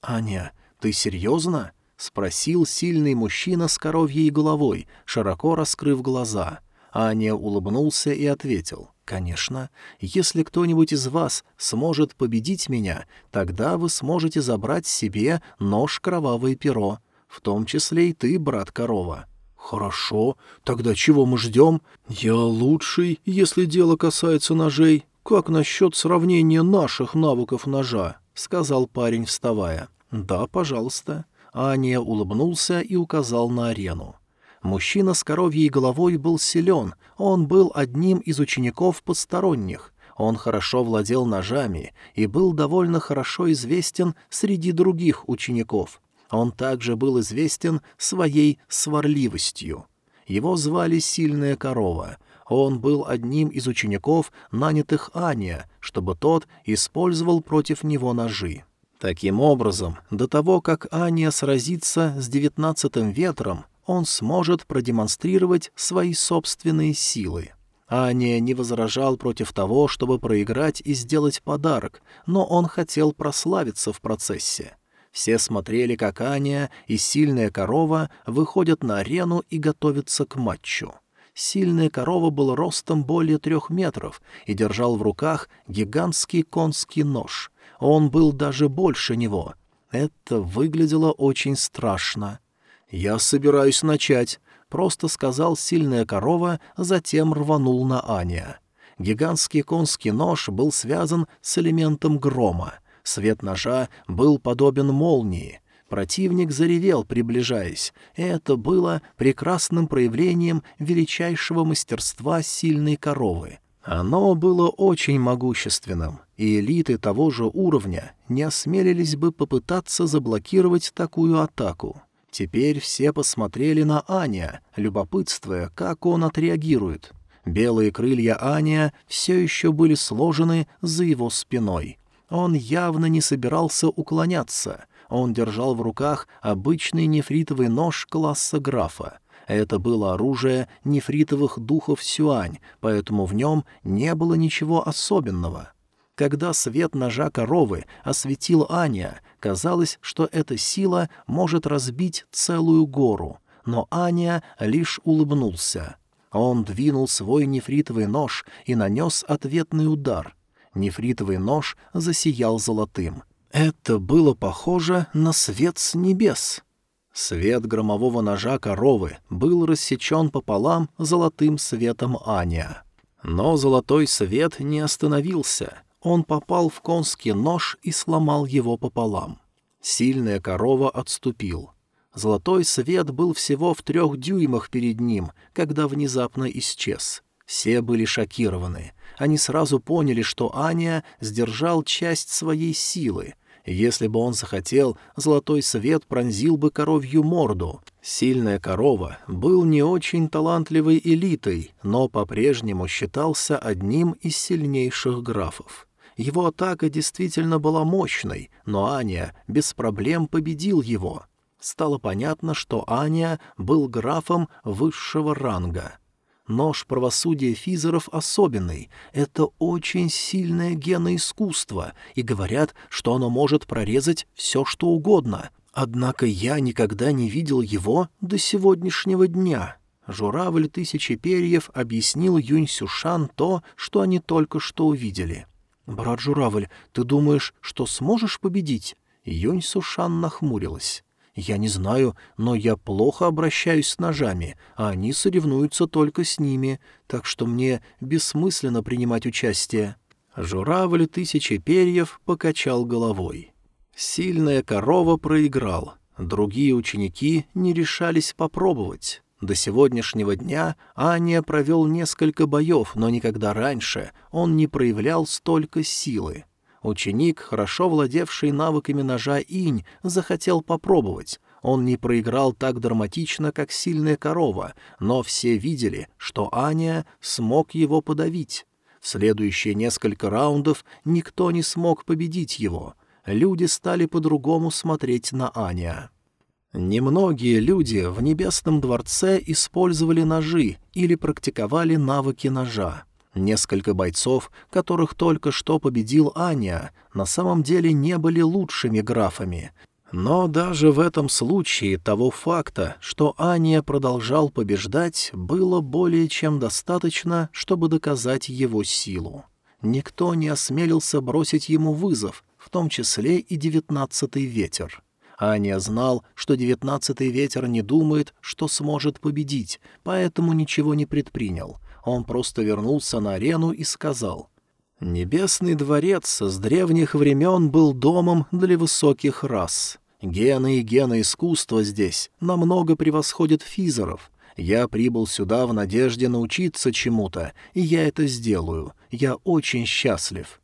«Аня, ты серьезно?» — спросил сильный мужчина с коровьей головой, широко раскрыв глаза. Аня улыбнулся и ответил. «Конечно. Если кто-нибудь из вас сможет победить меня, тогда вы сможете забрать себе нож кровавое перо, в том числе и ты, брат корова». «Хорошо. Тогда чего мы ждем? Я лучший, если дело касается ножей. Как насчет сравнения наших навыков ножа?» — сказал парень, вставая. «Да, пожалуйста». Аня улыбнулся и указал на арену. Мужчина с коровьей головой был силен, он был одним из учеников посторонних. Он хорошо владел ножами и был довольно хорошо известен среди других учеников. Он также был известен своей сварливостью. Его звали Сильная Корова. Он был одним из учеников, нанятых Аня, чтобы тот использовал против него ножи. Таким образом, до того, как Аня сразится с девятнадцатым ветром, он сможет продемонстрировать свои собственные силы. Аня не возражал против того, чтобы проиграть и сделать подарок, но он хотел прославиться в процессе. Все смотрели, как Аня и сильная корова выходят на арену и готовятся к матчу. Сильная корова был ростом более трех метров и держал в руках гигантский конский нож. Он был даже больше него. Это выглядело очень страшно. «Я собираюсь начать», — просто сказал сильная корова, затем рванул на Аня. Гигантский конский нож был связан с элементом грома. Свет ножа был подобен молнии. Противник заревел, приближаясь. Это было прекрасным проявлением величайшего мастерства сильной коровы. Оно было очень могущественным, и элиты того же уровня не осмелились бы попытаться заблокировать такую атаку. Теперь все посмотрели на Аня, любопытствуя, как он отреагирует. Белые крылья Аня все еще были сложены за его спиной. Он явно не собирался уклоняться. Он держал в руках обычный нефритовый нож класса графа. Это было оружие нефритовых духов Сюань, поэтому в нем не было ничего особенного. Когда свет ножа коровы осветил Аня, казалось, что эта сила может разбить целую гору, но Аня лишь улыбнулся. Он двинул свой нефритовый нож и нанес ответный удар. Нефритовый нож засиял золотым. Это было похоже на свет с небес. Свет громового ножа коровы был рассечен пополам золотым светом Аня. Но золотой свет не остановился — он попал в конский нож и сломал его пополам. Сильная корова отступил. Золотой свет был всего в трех дюймах перед ним, когда внезапно исчез. Все были шокированы. Они сразу поняли, что Аня сдержал часть своей силы. Если бы он захотел, золотой свет пронзил бы коровью морду. Сильная корова был не очень талантливой элитой, но по-прежнему считался одним из сильнейших графов. Его атака действительно была мощной, но Аня без проблем победил его. Стало понятно, что Аня был графом высшего ранга. Нож правосудия физеров особенный. Это очень сильное геноискусство, и говорят, что оно может прорезать все, что угодно. Однако я никогда не видел его до сегодняшнего дня. Журавль тысячи перьев объяснил Юнь Сюшан то, что они только что увидели. «Брат Журавль, ты думаешь, что сможешь победить?» Юнь Сюшан нахмурилась. «Я не знаю, но я плохо обращаюсь с ножами, а они соревнуются только с ними, так что мне бессмысленно принимать участие». Журавль тысячи перьев покачал головой. Сильная корова проиграл. Другие ученики не решались попробовать. До сегодняшнего дня Аня провел несколько боев, но никогда раньше он не проявлял столько силы. Ученик, хорошо владевший навыками ножа инь, захотел попробовать. Он не проиграл так драматично, как сильная корова, но все видели, что Аня смог его подавить. В следующие несколько раундов никто не смог победить его. Люди стали по-другому смотреть на Аня. Немногие люди в Небесном дворце использовали ножи или практиковали навыки ножа. Несколько бойцов, которых только что победил Аня, на самом деле не были лучшими графами. Но даже в этом случае того факта, что Аня продолжал побеждать, было более чем достаточно, чтобы доказать его силу. Никто не осмелился бросить ему вызов, в том числе и девятнадцатый ветер. Аня знал, что девятнадцатый ветер не думает, что сможет победить, поэтому ничего не предпринял. Он просто вернулся на арену и сказал, «Небесный дворец с древних времен был домом для высоких рас. Гены и гены искусства здесь намного превосходят физеров. Я прибыл сюда в надежде научиться чему-то, и я это сделаю. Я очень счастлив».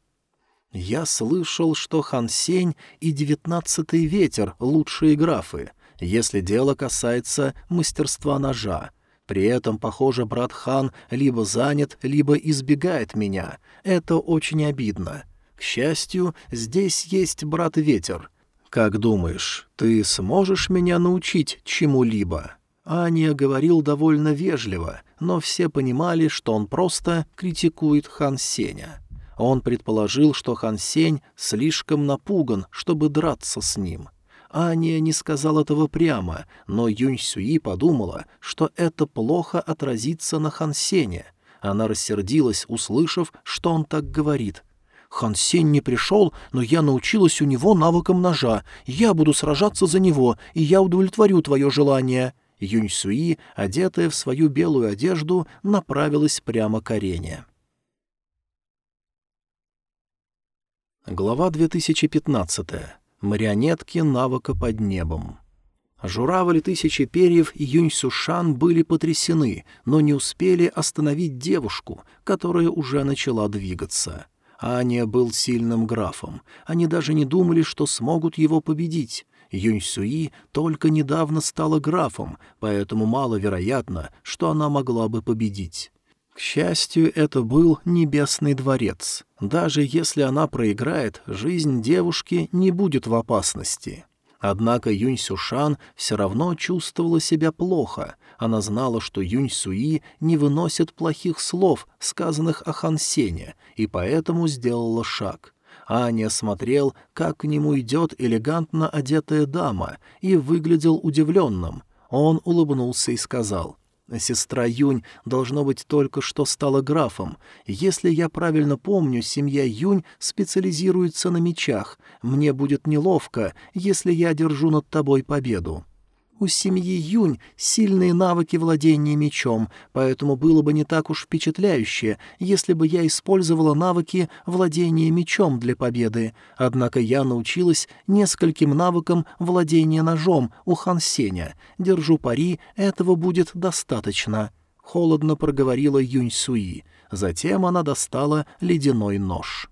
Я слышал, что Хан Сень и Девятнадцатый ветер — лучшие графы, если дело касается мастерства ножа. При этом, похоже, брат Хан либо занят, либо избегает меня. Это очень обидно. К счастью, здесь есть брат Ветер. Как думаешь, ты сможешь меня научить чему-либо?» Аня говорил довольно вежливо, но все понимали, что он просто критикует Хан Сеня. Он предположил, что Хан Сень слишком напуган, чтобы драться с ним — Аня не сказал этого прямо, но Юнь Сюи подумала, что это плохо отразится на Хан Сене. Она рассердилась, услышав, что он так говорит. «Хан Сень не пришел, но я научилась у него навыкам ножа. Я буду сражаться за него, и я удовлетворю твое желание». Юнь Сюи, одетая в свою белую одежду, направилась прямо к арене. Глава 2015. Марионетки навыка под небом. Журавль тысячи перьев и Юнь Сушан были потрясены, но не успели остановить девушку, которая уже начала двигаться. Аня был сильным графом. Они даже не думали, что смогут его победить. Юнь Сюи только недавно стала графом, поэтому маловероятно, что она могла бы победить. К счастью, это был небесный дворец. Даже если она проиграет, жизнь девушки не будет в опасности. Однако Юнь Сюшан все равно чувствовала себя плохо. Она знала, что Юнь Суи не выносит плохих слов, сказанных о Хан Сене, и поэтому сделала шаг. Аня смотрел, как к нему идет элегантно одетая дама, и выглядел удивленным. Он улыбнулся и сказал, Сестра Юнь, должно быть, только что стала графом. Если я правильно помню, семья Юнь специализируется на мечах. Мне будет неловко, если я держу над тобой победу. У семьи Юнь сильные навыки владения мечом, поэтому было бы не так уж впечатляюще, если бы я использовала навыки владения мечом для победы. Однако я научилась нескольким навыкам владения ножом у Хан Сеня. Держу пари, этого будет достаточно. Холодно проговорила Юнь Суи. Затем она достала ледяной нож.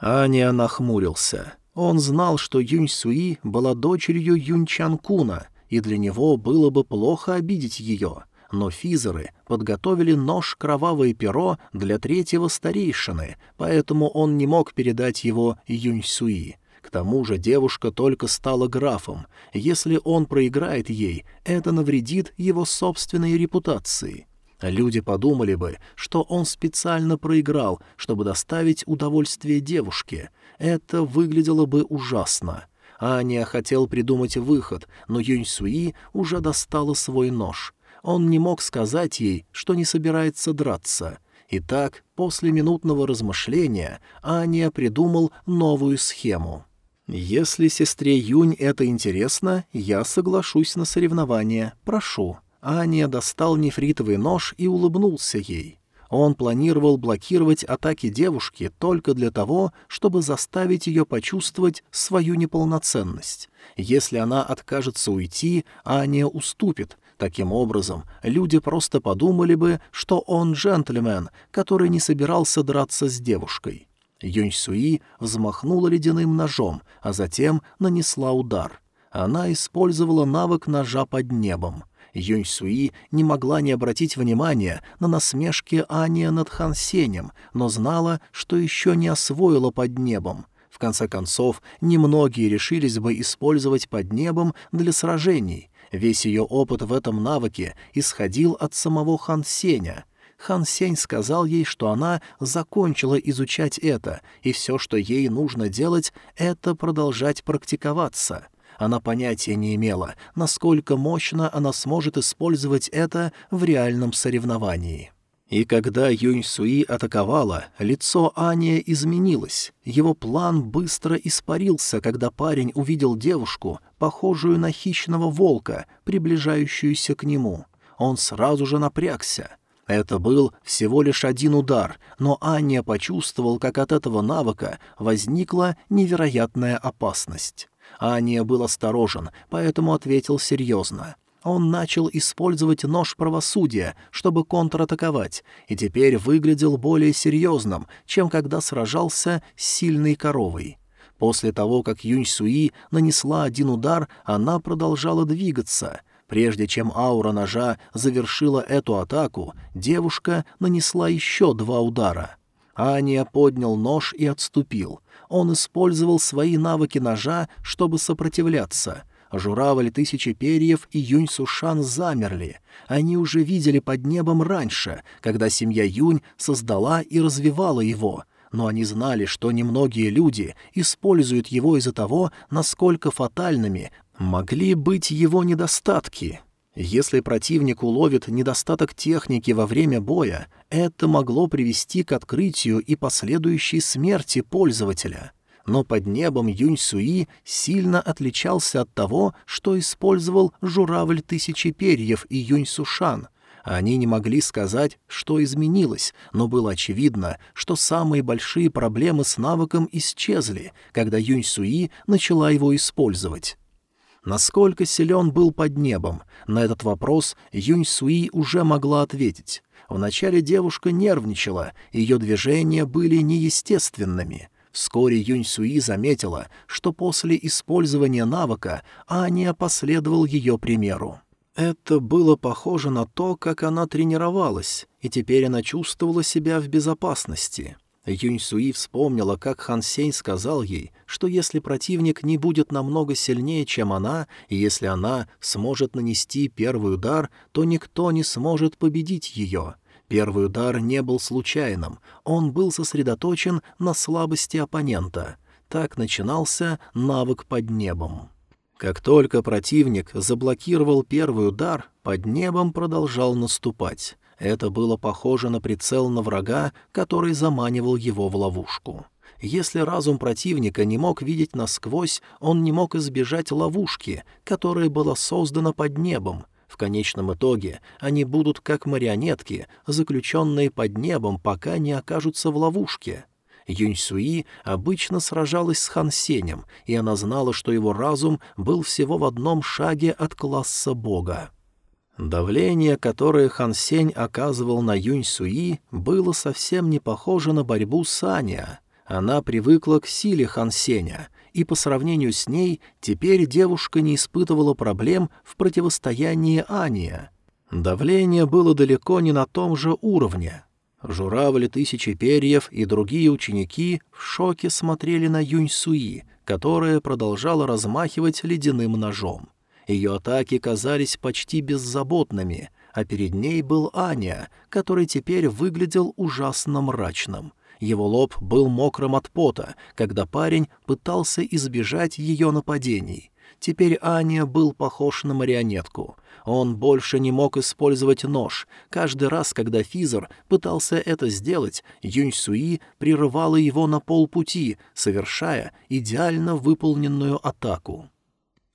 Аня нахмурился. Он знал, что Юнь Суи была дочерью Юнь Чанкуна — и для него было бы плохо обидеть ее, но физеры подготовили нож «Кровавое перо» для третьего старейшины, поэтому он не мог передать его Юньсуи. К тому же девушка только стала графом. Если он проиграет ей, это навредит его собственной репутации. Люди подумали бы, что он специально проиграл, чтобы доставить удовольствие девушке. Это выглядело бы ужасно. Аня хотел придумать выход, но Юнь Суи уже достала свой нож. Он не мог сказать ей, что не собирается драться. Итак, после минутного размышления Аня придумал новую схему. «Если сестре Юнь это интересно, я соглашусь на соревнование. Прошу». Аня достал нефритовый нож и улыбнулся ей. Он планировал блокировать атаки девушки только для того, чтобы заставить ее почувствовать свою неполноценность. Если она откажется уйти, Аня уступит. Таким образом, люди просто подумали бы, что он джентльмен, который не собирался драться с девушкой. Юнь Суи взмахнула ледяным ножом, а затем нанесла удар. Она использовала навык ножа под небом. Юнь Суи не могла не обратить внимания на насмешки Ания над Хан Сенем, но знала, что еще не освоила под небом. В конце концов, немногие решились бы использовать под небом для сражений. Весь ее опыт в этом навыке исходил от самого Хан Сеня. Хан Сень сказал ей, что она закончила изучать это, и все, что ей нужно делать, это продолжать практиковаться. Она понятия не имела, насколько мощно она сможет использовать это в реальном соревновании. И когда Юнь Суи атаковала, лицо Ани изменилось. Его план быстро испарился, когда парень увидел девушку, похожую на хищного волка, приближающуюся к нему. Он сразу же напрягся. Это был всего лишь один удар, но Аня почувствовал, как от этого навыка возникла невероятная опасность. Ания был осторожен, поэтому ответил серьезно. Он начал использовать нож правосудия, чтобы контратаковать, и теперь выглядел более серьезным, чем когда сражался с сильной коровой. После того, как Юнь Суи нанесла один удар, она продолжала двигаться. Прежде чем аура ножа завершила эту атаку, девушка нанесла еще два удара. Ания поднял нож и отступил — он использовал свои навыки ножа, чтобы сопротивляться. Журавль тысячи перьев и Юнь Сушан замерли. Они уже видели под небом раньше, когда семья Юнь создала и развивала его — но они знали, что немногие люди используют его из-за того, насколько фатальными могли быть его недостатки. Если противник уловит недостаток техники во время боя, это могло привести к открытию и последующей смерти пользователя. Но под небом Юнь Суи сильно отличался от того, что использовал журавль тысячи перьев и Юнь Сушан. Они не могли сказать, что изменилось, но было очевидно, что самые большие проблемы с навыком исчезли, когда Юнь Суи начала его использовать. Насколько силен был под небом? На этот вопрос Юнь Суи уже могла ответить. Вначале девушка нервничала, ее движения были неестественными. Вскоре Юнь Суи заметила, что после использования навыка Аня последовал ее примеру. Это было похоже на то, как она тренировалась, и теперь она чувствовала себя в безопасности. Юнь Суи вспомнила, как Хан Сень сказал ей, что если противник не будет намного сильнее, чем она, и если она сможет нанести первый удар, то никто не сможет победить ее. Первый удар не был случайным, он был сосредоточен на слабости оппонента. Так начинался навык под небом. Как только противник заблокировал первый удар, под небом продолжал наступать. Это было похоже на прицел на врага, который заманивал его в ловушку. Если разум противника не мог видеть насквозь, он не мог избежать ловушки, которая была создана под небом. В конечном итоге они будут как марионетки, заключенные под небом, пока не окажутся в ловушке. Юнь Суи обычно сражалась с Хан Сенем, и она знала, что его разум был всего в одном шаге от класса бога. Давление, которое Хан Сень оказывал на Юнь Суи, было совсем не похоже на борьбу с Аня. Она привыкла к силе Хан Сеня, и по сравнению с ней теперь девушка не испытывала проблем в противостоянии Ания. Давление было далеко не на том же уровне. Журавли тысячи перьев и другие ученики в шоке смотрели на Юнь Суи, которая продолжала размахивать ледяным ножом. Ее атаки казались почти беззаботными, а перед ней был Аня, который теперь выглядел ужасно мрачным. Его лоб был мокрым от пота, когда парень пытался избежать ее нападений. Теперь Аня был похож на марионетку. Он больше не мог использовать нож. Каждый раз, когда Физер пытался это сделать, Юнь Суи прерывала его на полпути, совершая идеально выполненную атаку.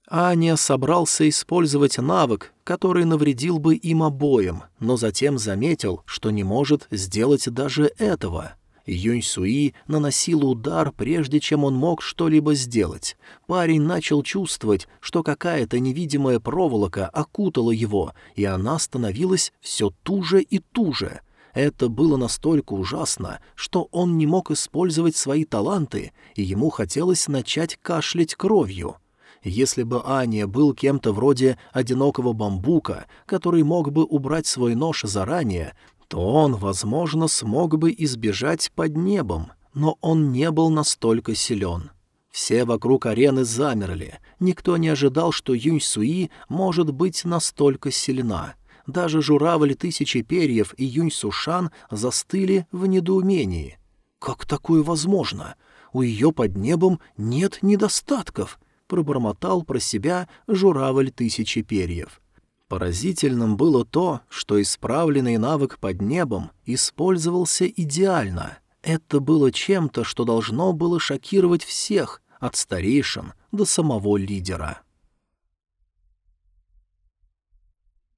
Аня собрался использовать навык, который навредил бы им обоим, но затем заметил, что не может сделать даже этого. Юнь Суи наносил удар, прежде чем он мог что-либо сделать. Парень начал чувствовать, что какая-то невидимая проволока окутала его, и она становилась все туже и туже. Это было настолько ужасно, что он не мог использовать свои таланты, и ему хотелось начать кашлять кровью — если бы Аня был кем-то вроде одинокого бамбука, который мог бы убрать свой нож заранее, то он, возможно, смог бы избежать под небом, но он не был настолько силен. Все вокруг арены замерли, никто не ожидал, что Юнь Суи может быть настолько сильна. Даже журавль тысячи перьев и Юнь Сушан застыли в недоумении. «Как такое возможно? У ее под небом нет недостатков», — пробормотал про себя журавль тысячи перьев. Поразительным было то, что исправленный навык под небом использовался идеально. Это было чем-то, что должно было шокировать всех, от старейшин до самого лидера.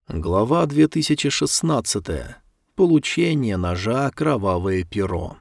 Глава 2016. Получение ножа «Кровавое перо».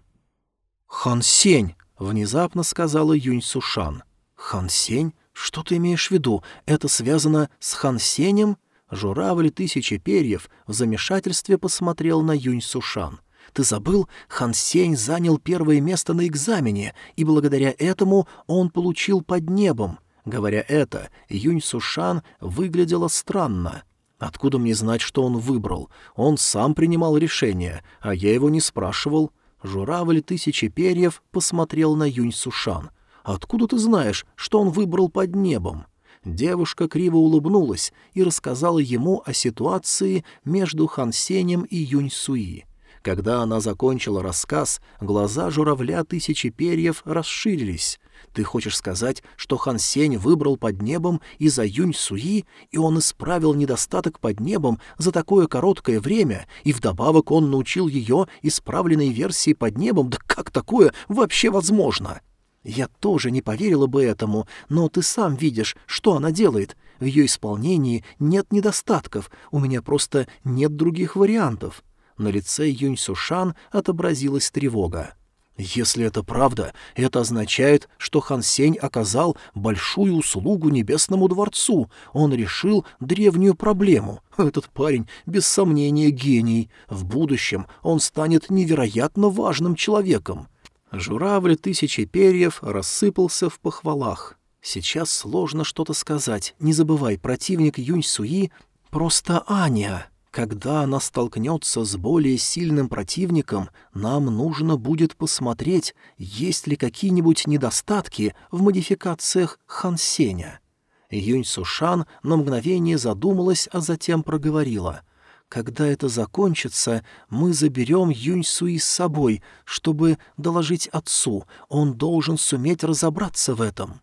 «Хан Сень!» — внезапно сказала Юнь Сушан. «Хан Сень? Что ты имеешь в виду? Это связано с Хан Сенем?» Журавль тысячи перьев в замешательстве посмотрел на Юнь Сушан. «Ты забыл? Хан Сень занял первое место на экзамене, и благодаря этому он получил под небом». Говоря это, Юнь Сушан выглядела странно. «Откуда мне знать, что он выбрал? Он сам принимал решение, а я его не спрашивал». Журавль тысячи перьев посмотрел на Юнь Сушан. «Откуда ты знаешь, что он выбрал под небом?» Девушка криво улыбнулась и рассказала ему о ситуации между Хан Сенем и Юнь Суи. Когда она закончила рассказ, глаза журавля тысячи перьев расширились. «Ты хочешь сказать, что Хан Сень выбрал под небом из-за Юнь Суи, и он исправил недостаток под небом за такое короткое время, и вдобавок он научил ее исправленной версии под небом? Да как такое вообще возможно?» Я тоже не поверила бы этому, но ты сам видишь, что она делает. В ее исполнении нет недостатков, у меня просто нет других вариантов». На лице Юнь Сушан отобразилась тревога. «Если это правда, это означает, что Хан Сень оказал большую услугу Небесному дворцу. Он решил древнюю проблему. Этот парень, без сомнения, гений. В будущем он станет невероятно важным человеком». Журавль тысячи перьев рассыпался в похвалах. Сейчас сложно что-то сказать. Не забывай, противник Юнь Суи — просто Аня. Когда она столкнется с более сильным противником, нам нужно будет посмотреть, есть ли какие-нибудь недостатки в модификациях Хан Сеня. Юнь Сушан на мгновение задумалась, а затем проговорила. Когда это закончится, мы заберем Юнь Суи с собой, чтобы доложить отцу. Он должен суметь разобраться в этом».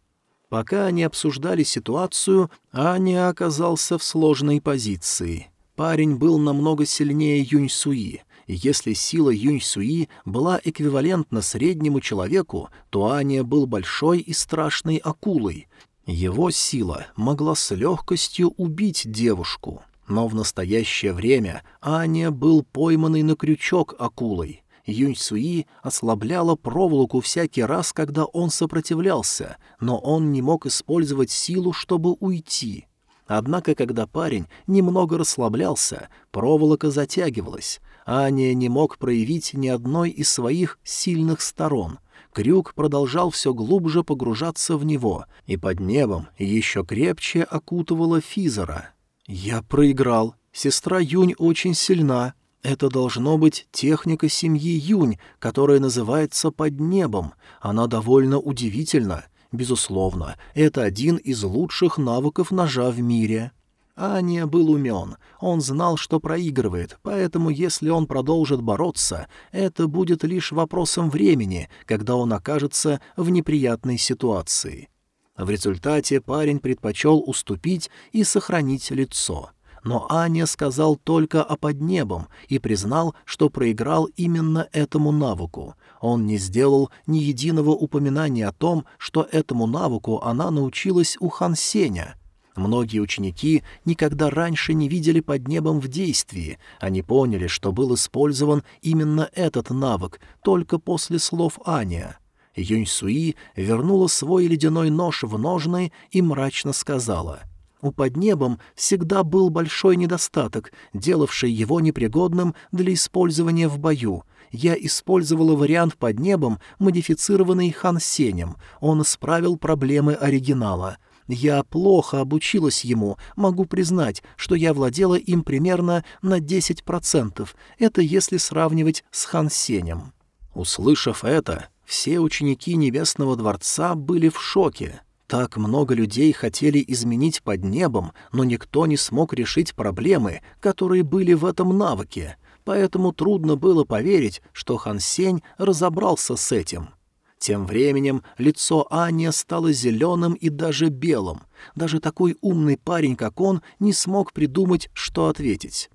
Пока они обсуждали ситуацию, Аня оказался в сложной позиции. Парень был намного сильнее Юнь Суи. Если сила Юнь Суи была эквивалентна среднему человеку, то Аня был большой и страшной акулой. Его сила могла с легкостью убить девушку. Но в настоящее время Аня был пойманный на крючок акулой. Юнь Суи ослабляла проволоку всякий раз, когда он сопротивлялся, но он не мог использовать силу, чтобы уйти. Однако, когда парень немного расслаблялся, проволока затягивалась. Аня не мог проявить ни одной из своих сильных сторон. Крюк продолжал все глубже погружаться в него, и под небом еще крепче окутывала Физера — «Я проиграл. Сестра Юнь очень сильна. Это должно быть техника семьи Юнь, которая называется «под небом». Она довольно удивительна. Безусловно, это один из лучших навыков ножа в мире». Аня был умен. Он знал, что проигрывает, поэтому если он продолжит бороться, это будет лишь вопросом времени, когда он окажется в неприятной ситуации. В результате парень предпочел уступить и сохранить лицо. Но Аня сказал только о поднебом и признал, что проиграл именно этому навыку. Он не сделал ни единого упоминания о том, что этому навыку она научилась у Хан Сеня. Многие ученики никогда раньше не видели под небом в действии. Они поняли, что был использован именно этот навык только после слов Аня. Юнь Суи вернула свой ледяной нож в ножны и мрачно сказала — у поднебом всегда был большой недостаток, делавший его непригодным для использования в бою. Я использовала вариант под небом, модифицированный Хан Сенем. Он исправил проблемы оригинала. Я плохо обучилась ему, могу признать, что я владела им примерно на 10%. Это если сравнивать с Хан Сенем. Услышав это, все ученики Небесного Дворца были в шоке. Так много людей хотели изменить под небом, но никто не смог решить проблемы, которые были в этом навыке, поэтому трудно было поверить, что Хан Сень разобрался с этим. Тем временем лицо Ани стало зеленым и даже белым. Даже такой умный парень, как он, не смог придумать, что ответить.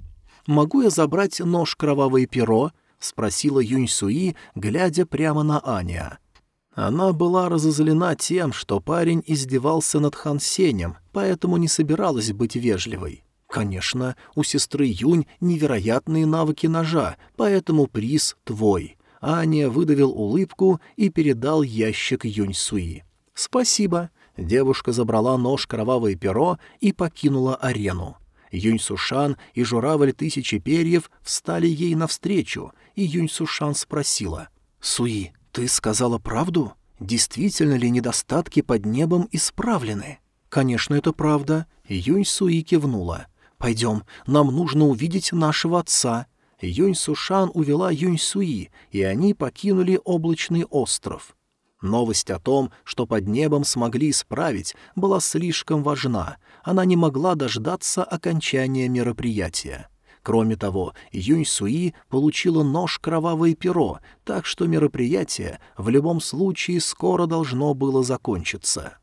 «Могу я забрать нож кровавое перо?» — спросила Юнь Суи, глядя прямо на Аня. Она была разозлена тем, что парень издевался над Хан Сенем, поэтому не собиралась быть вежливой. Конечно, у сестры Юнь невероятные навыки ножа, поэтому приз твой. Аня выдавил улыбку и передал ящик Юнь Суи. «Спасибо». Девушка забрала нож кровавое перо и покинула арену. Юнь Сушан и журавль тысячи перьев встали ей навстречу, и Юнь Сушан спросила. «Суи, ты сказала правду? Действительно ли недостатки под небом исправлены?» «Конечно, это правда». Юнь Суи кивнула. «Пойдем, нам нужно увидеть нашего отца». Юнь Сушан увела Юнь Суи, и они покинули облачный остров. Новость о том, что под небом смогли исправить, была слишком важна. Она не могла дождаться окончания мероприятия. Кроме того, Юнь Суи получила нож кровавое перо, так что мероприятие в любом случае скоро должно было закончиться.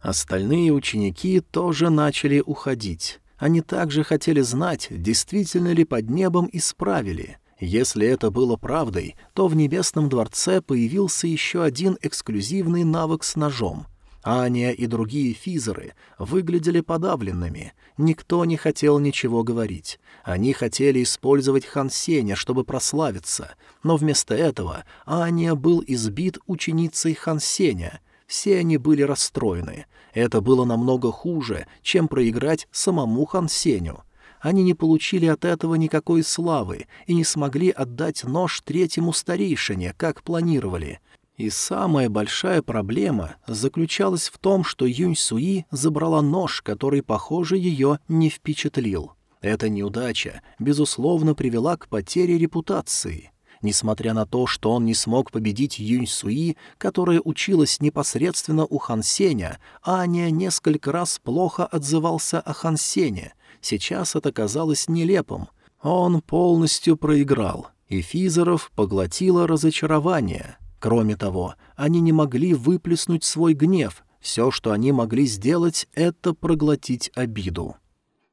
Остальные ученики тоже начали уходить. Они также хотели знать, действительно ли под небом исправили. Если это было правдой, то в Небесном дворце появился еще один эксклюзивный навык с ножом. Аня и другие физеры выглядели подавленными, никто не хотел ничего говорить. Они хотели использовать Хан Сеня, чтобы прославиться, но вместо этого Аня был избит ученицей Хан Сеня. Все они были расстроены. Это было намного хуже, чем проиграть самому Хан Сеню. Они не получили от этого никакой славы и не смогли отдать нож третьему старейшине, как планировали. И самая большая проблема заключалась в том, что Юнь Суи забрала нож, который, похоже, ее не впечатлил. Эта неудача, безусловно, привела к потере репутации. Несмотря на то, что он не смог победить Юнь Суи, которая училась непосредственно у Хан Сеня, Аня несколько раз плохо отзывался о Хан Сене. Сейчас это казалось нелепым. Он полностью проиграл, и Физеров поглотило разочарование. Кроме того, они не могли выплеснуть свой гнев. Все, что они могли сделать, — это проглотить обиду.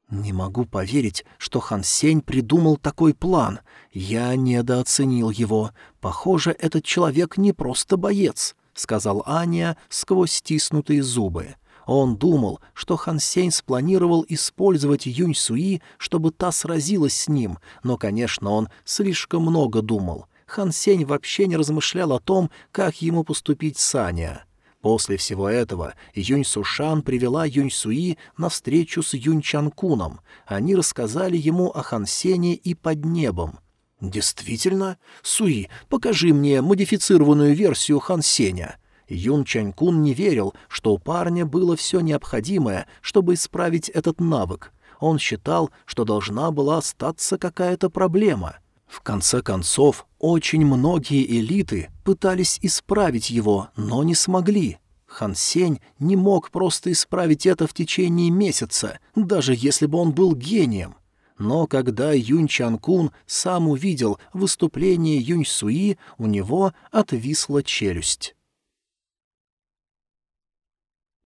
«Не могу поверить, что Хан Сень придумал такой план. Я недооценил его. Похоже, этот человек не просто боец», — сказал Аня сквозь стиснутые зубы. Он думал, что Хан Сень спланировал использовать Юнь Суи, чтобы та сразилась с ним, но, конечно, он слишком много думал. Хан Сень вообще не размышлял о том, как ему поступить с Аня. После всего этого Юнь Сушан привела Юнь Суи на встречу с Юнь Чанкуном. Они рассказали ему о Хансене и под небом. «Действительно? Суи, покажи мне модифицированную версию Хансеня». Юн Чанкун не верил, что у парня было все необходимое, чтобы исправить этот навык. Он считал, что должна была остаться какая-то проблема — в конце концов, очень многие элиты пытались исправить его, но не смогли. Хан Сень не мог просто исправить это в течение месяца, даже если бы он был гением. Но когда Юнь Чан Кун сам увидел выступление Юнь Суи, у него отвисла челюсть.